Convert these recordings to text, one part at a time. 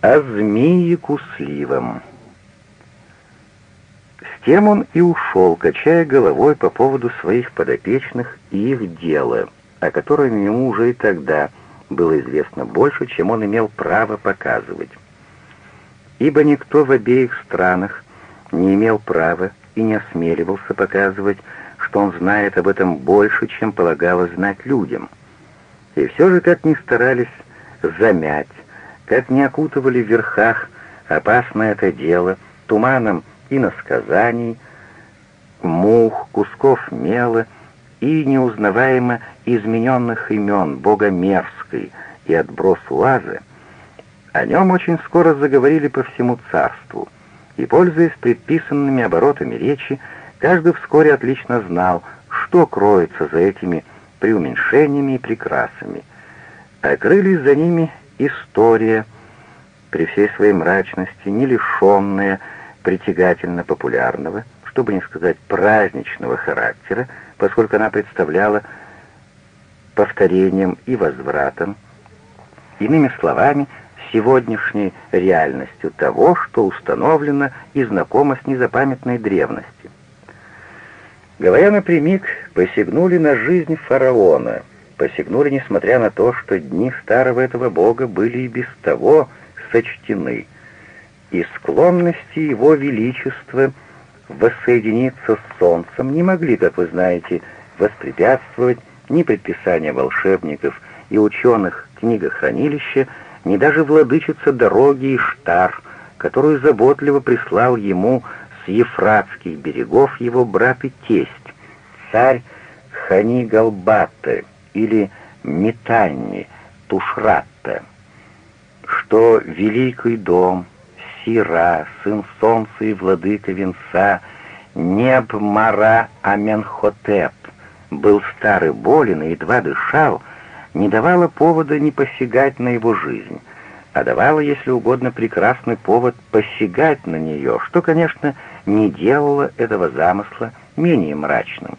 о змее кусливом. С тем он и ушел, качая головой по поводу своих подопечных и их дела, о котором ему уже и тогда было известно больше, чем он имел право показывать. Ибо никто в обеих странах не имел права и не осмеливался показывать, что он знает об этом больше, чем полагалось знать людям. И все же, как ни старались замять, как не окутывали в верхах опасное это дело туманом иносказаний, мух, кусков мела и неузнаваемо измененных имен бога Мерской и отброс Уазы, о нем очень скоро заговорили по всему царству, и, пользуясь предписанными оборотами речи, каждый вскоре отлично знал, что кроется за этими преуменьшениями и прекрасами. Окрылись за ними история, при всей своей мрачности, не лишенная притягательно популярного, чтобы не сказать праздничного характера, поскольку она представляла повторением и возвратом, иными словами, сегодняшней реальностью того, что установлено и знакомо с незапамятной древности. Говоря напрямик, посягнули на жизнь фараона, посягнули, несмотря на то, что дни старого этого бога были и без того сочтены, и склонности его величества воссоединиться с солнцем не могли, как вы знаете, воспрепятствовать ни предписания волшебников и ученых книгохранилища, ни даже владычица дороги Иштар, которую заботливо прислал ему с Ефратских берегов его брат и тесть, царь Хани Галбатте, или Метанни, Тушратта, что великий дом, Сира, сын солнца и владыка венца, Неб Мара Аменхотеп, был старый болен и едва дышал, не давала повода не посягать на его жизнь, а давала, если угодно, прекрасный повод посягать на нее, что, конечно, не делало этого замысла менее мрачным.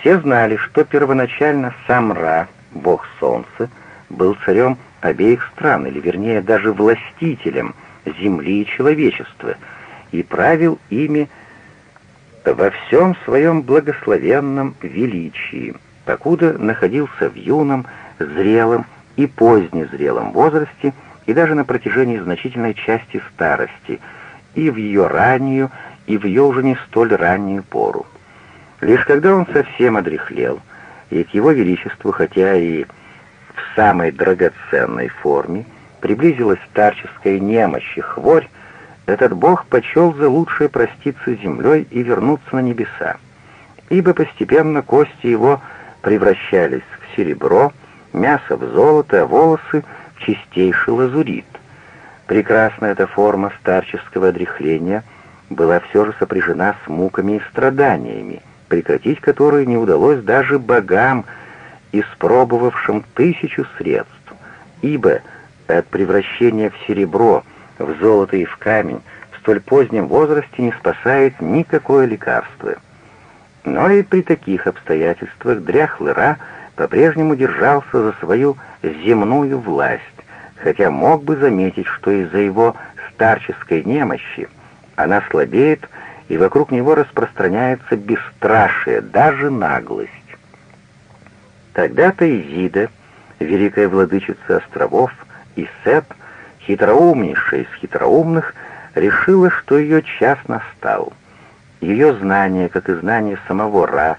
Все знали, что первоначально сам Ра, бог солнца, был царем обеих стран, или вернее даже властителем земли и человечества, и правил ими во всем своем благословенном величии, покуда находился в юном, зрелом и позднезрелом возрасте и даже на протяжении значительной части старости, и в ее раннюю, и в ее уже не столь раннюю пору. Лишь когда он совсем одряхлел, и к его величеству, хотя и в самой драгоценной форме, приблизилась старческая немощь и хворь, этот бог почел за лучшее проститься с землей и вернуться на небеса, ибо постепенно кости его превращались в серебро, мясо в золото, а волосы в чистейший лазурит. Прекрасная эта форма старческого одряхления была все же сопряжена с муками и страданиями, прекратить которые не удалось даже богам, испробовавшим тысячу средств, ибо от превращения в серебро, в золото и в камень в столь позднем возрасте не спасает никакое лекарство. Но и при таких обстоятельствах дряхлый Ра по-прежнему держался за свою земную власть, хотя мог бы заметить, что из-за его старческой немощи она слабеет и вокруг него распространяется бесстрашие, даже наглость. Тогда-то Изида, великая владычица островов, и Сет, хитроумнейшая из хитроумных, решила, что ее час настал. Ее знание, как и знание самого Ра,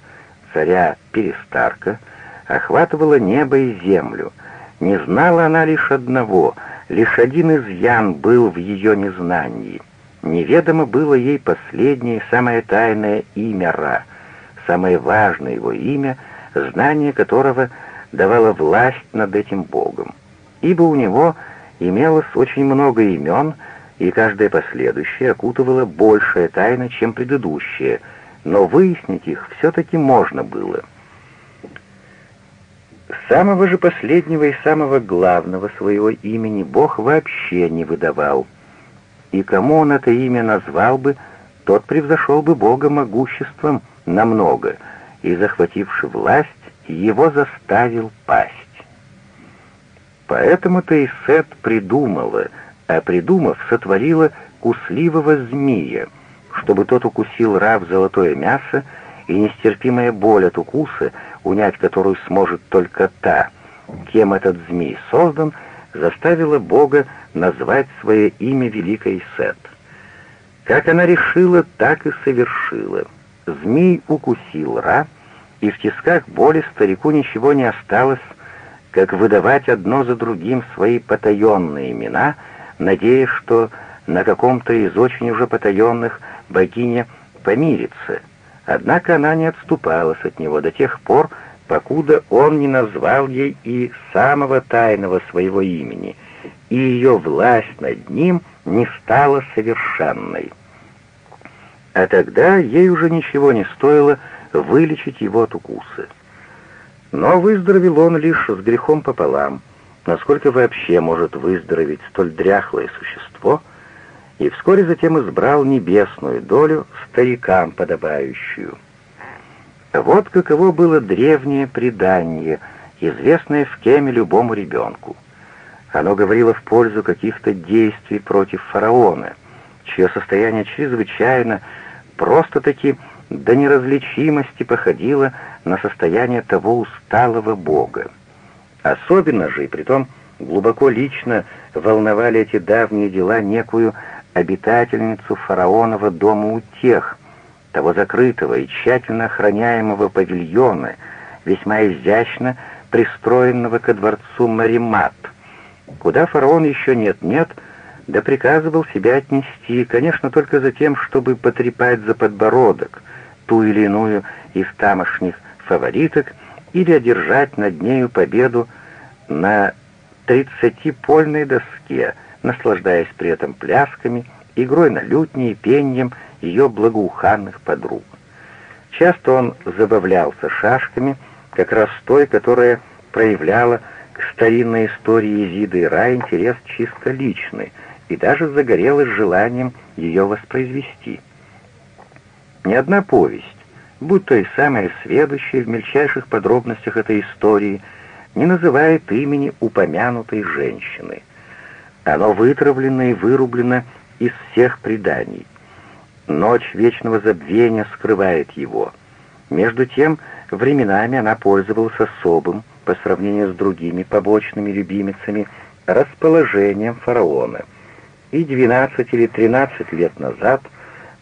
царя Перестарка, охватывало небо и землю. Не знала она лишь одного, лишь один изъян был в ее незнании — Неведомо было ей последнее, самое тайное имя Ра, самое важное его имя, знание которого давало власть над этим богом. Ибо у него имелось очень много имен, и каждое последующее окутывало большая тайна, чем предыдущее, но выяснить их все-таки можно было. Самого же последнего и самого главного своего имени Бог вообще не выдавал — и кому он это имя назвал бы, тот превзошел бы Бога могуществом намного, и, захвативший власть, его заставил пасть. Поэтому-то и Сет придумала, а придумав, сотворила кусливого змея, чтобы тот укусил раб золотое мясо, и нестерпимая боль от укуса, унять которую сможет только та, кем этот змей создан, заставила Бога назвать свое имя Великой Сет. Как она решила, так и совершила. Змей укусил Ра, и в тисках боли старику ничего не осталось, как выдавать одно за другим свои потаенные имена, надеясь, что на каком-то из очень уже потаенных богиня помирится. Однако она не отступалась от него до тех пор, покуда он не назвал ей и самого тайного своего имени, и ее власть над ним не стала совершенной. А тогда ей уже ничего не стоило вылечить его от укуса. Но выздоровел он лишь с грехом пополам, насколько вообще может выздороветь столь дряхлое существо, и вскоре затем избрал небесную долю старикам подобающую. Вот каково было древнее предание, известное в Кеме любому ребенку. Оно говорило в пользу каких-то действий против фараона, чье состояние чрезвычайно, просто-таки до неразличимости походило на состояние того усталого бога. Особенно же, и притом глубоко лично, волновали эти давние дела некую обитательницу фараонова дома утех, того закрытого и тщательно охраняемого павильона, весьма изящно пристроенного ко дворцу Маримат, куда фараон еще нет-нет, да приказывал себя отнести, конечно, только за тем, чтобы потрепать за подбородок ту или иную из тамошних фавориток или одержать над нею победу на тридцатипольной доске, наслаждаясь при этом плясками, игрой на лютне и пением ее благоуханных подруг. Часто он забавлялся шашками, как раз той, которая проявляла старинной истории Езиды и Ра интерес чисто личный и даже загорелась желанием ее воспроизвести. Ни одна повесть, будь то и самая сведущая в мельчайших подробностях этой истории, не называет имени упомянутой женщины. Оно вытравлено и вырублено из всех преданий. Ночь вечного забвения скрывает его. Между тем, временами она пользовалась особым, по сравнению с другими побочными любимицами, расположением фараона. И 12 или 13 лет назад –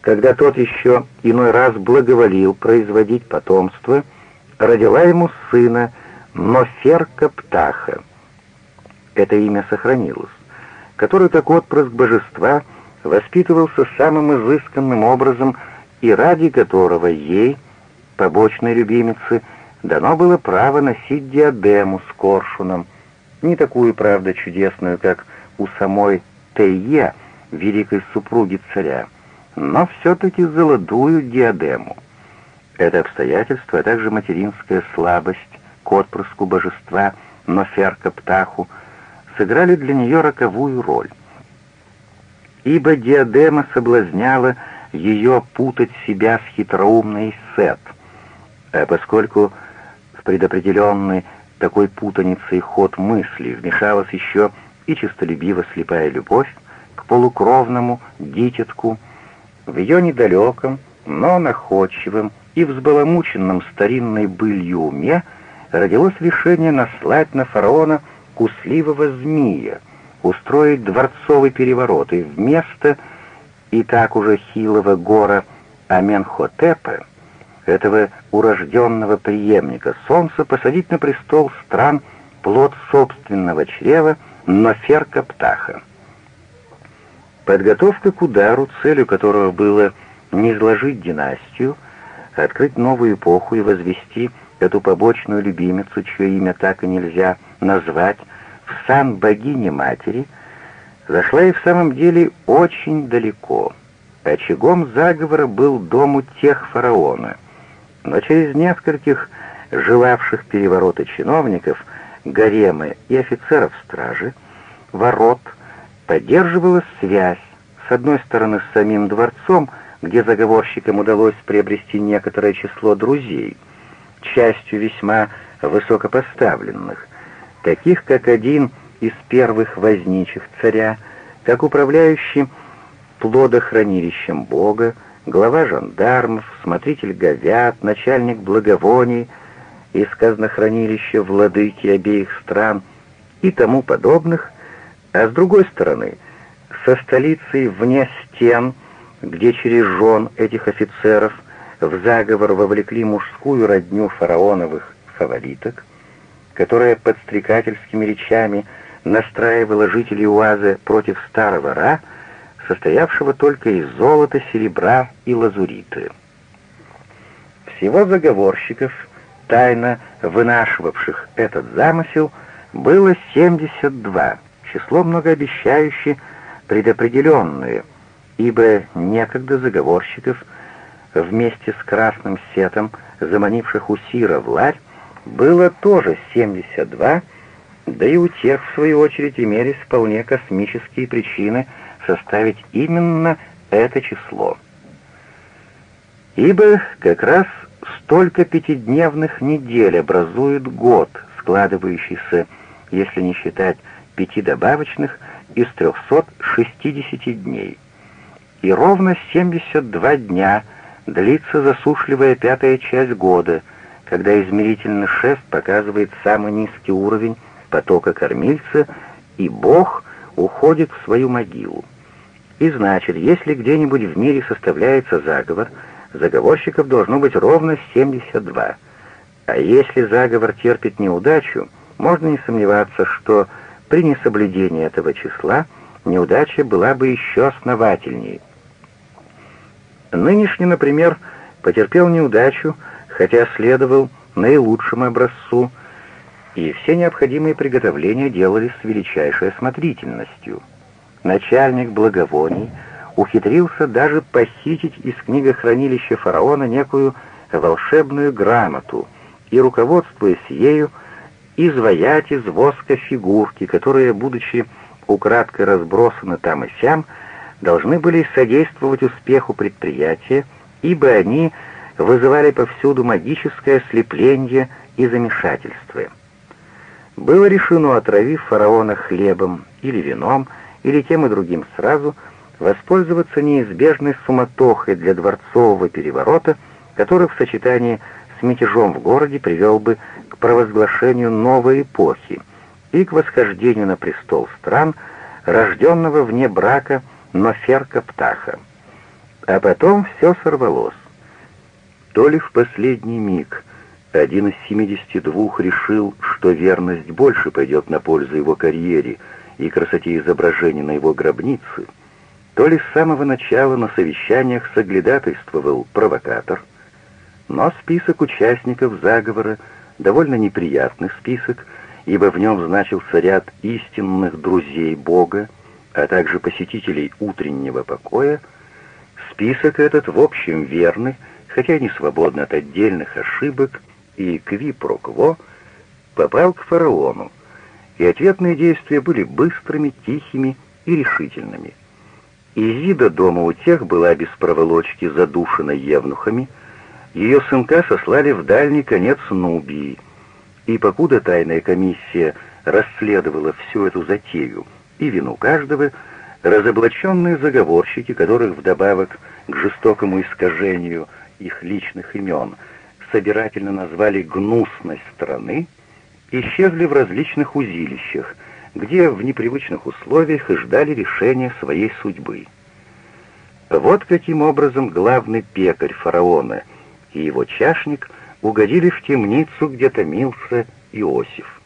когда тот еще иной раз благоволил производить потомство, родила ему сына Ноферка Птаха. Это имя сохранилось, который, как отпрыск божества, воспитывался самым изысканным образом и ради которого ей, побочной любимице, дано было право носить диадему с коршуном, не такую, правда, чудесную, как у самой Тейе, великой супруги царя, но все-таки золотую диадему. Это обстоятельство, а также материнская слабость к отпрыску божества Ноферка Птаху сыграли для нее роковую роль. Ибо диадема соблазняла ее путать себя с хитроумной Сет, а поскольку предопределенный такой путаницей ход мысли вмешалась еще и честолюбиво слепая любовь к полукровному дитятку, в ее недалеком, но находчивом и взбаламученном старинной былью уме родилось решение наслать на фараона кусливого змея, устроить дворцовый переворот и вместо и так уже хилого гора Аменхотепа, этого урожденного преемника солнца, посадить на престол стран плод собственного чрева Ноферка Птаха. Подготовка к удару, целью которого было не изложить династию, открыть новую эпоху и возвести эту побочную любимицу, чье имя так и нельзя назвать, в сан богини-матери, зашла и в самом деле очень далеко. Очагом заговора был дом у тех фараона, но через нескольких желавших переворота чиновников, гаремы и офицеров стражи, ворот — поддерживалась связь, с одной стороны, с самим дворцом, где заговорщикам удалось приобрести некоторое число друзей, частью весьма высокопоставленных, таких как один из первых возничьих царя, как управляющий плодохранилищем Бога, глава жандармов, смотритель говяд, начальник благовоний из казнохранилища владыки обеих стран и тому подобных, а с другой стороны, со столицей вне стен, где через жен этих офицеров в заговор вовлекли мужскую родню фараоновых фавориток, которая подстрекательскими речами настраивала жителей Уаза против старого Ра, состоявшего только из золота, серебра и лазуриты. Всего заговорщиков, тайно вынашивавших этот замысел, было 72, число многообещающее, предопределенное, ибо некогда заговорщиков вместе с Красным Сетом, заманивших Усира в ларь, было тоже 72, да и у тех, в свою очередь, имелись вполне космические причины составить именно это число. Ибо как раз столько пятидневных недель образует год, складывающийся, если не считать пяти добавочных, из 360 дней. И ровно 72 дня длится засушливая пятая часть года, когда измерительный шест показывает самый низкий уровень потока кормильца, и Бог уходит в свою могилу. И значит, если где-нибудь в мире составляется заговор, заговорщиков должно быть ровно 72. А если заговор терпит неудачу, можно не сомневаться, что при несоблюдении этого числа неудача была бы еще основательнее. Нынешний, например, потерпел неудачу, хотя следовал наилучшему образцу, и все необходимые приготовления делались с величайшей осмотрительностью. Начальник благовоний ухитрился даже похитить из книгохранилища фараона некую волшебную грамоту и, руководствуясь ею, изваять из воска фигурки, которые, будучи украдкой разбросаны там и сям, должны были содействовать успеху предприятия, ибо они вызывали повсюду магическое ослепление и замешательство. Было решено, отравив фараона хлебом или вином, или тем и другим сразу, воспользоваться неизбежной суматохой для дворцового переворота, который в сочетании с мятежом в городе привел бы к провозглашению новой эпохи и к восхождению на престол стран, рожденного вне брака Ноферка Птаха. А потом все сорвалось. То ли в последний миг один из 72 решил, что верность больше пойдет на пользу его карьере и красоте изображений на его гробнице, то ли с самого начала на совещаниях соглядатайствовал провокатор, но список участников заговора довольно неприятный список, ибо в нем значился ряд истинных друзей Бога, а также посетителей утреннего покоя, список этот в общем верный, хотя не свободный от отдельных ошибок и кви-про-кво, попал к фараону, и ответные действия были быстрыми, тихими и решительными. Изида дома у тех была без проволочки задушена евнухами, ее сынка сослали в дальний конец Нубии, и покуда тайная комиссия расследовала всю эту затею и вину каждого, разоблаченные заговорщики, которых вдобавок к жестокому искажению их личных имен – собирательно назвали «гнусность страны», исчезли в различных узилищах, где в непривычных условиях ждали решения своей судьбы. Вот каким образом главный пекарь фараона и его чашник угодили в темницу, где томился Иосиф.